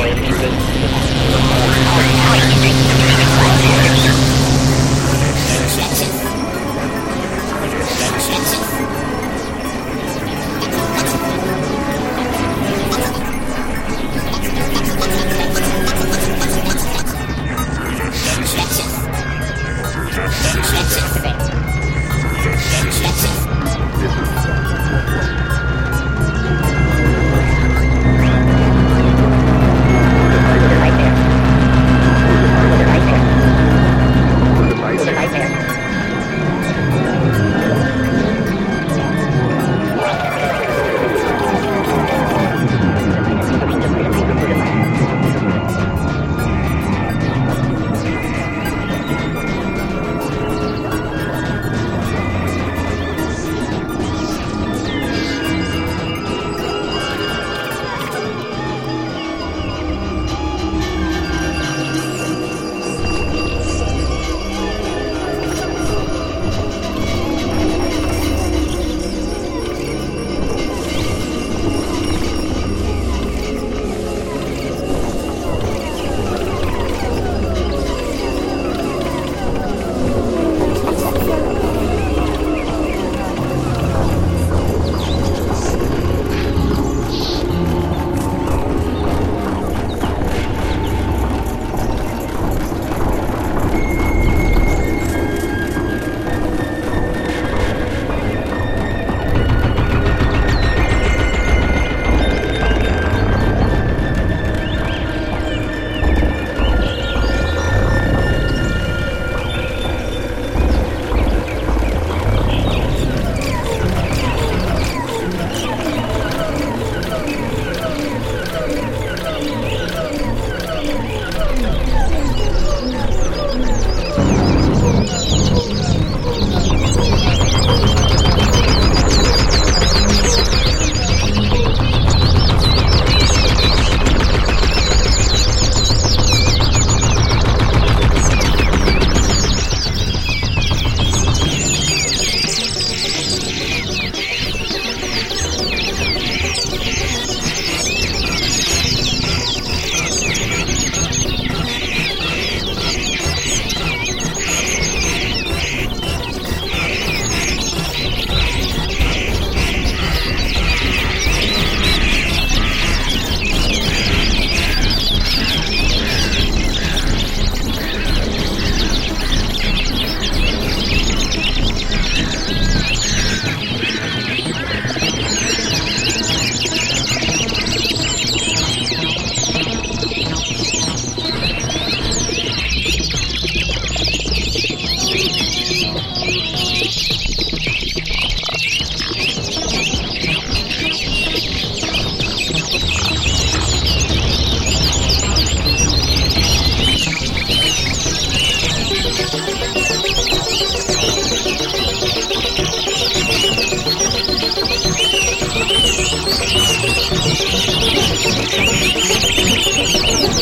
playing music.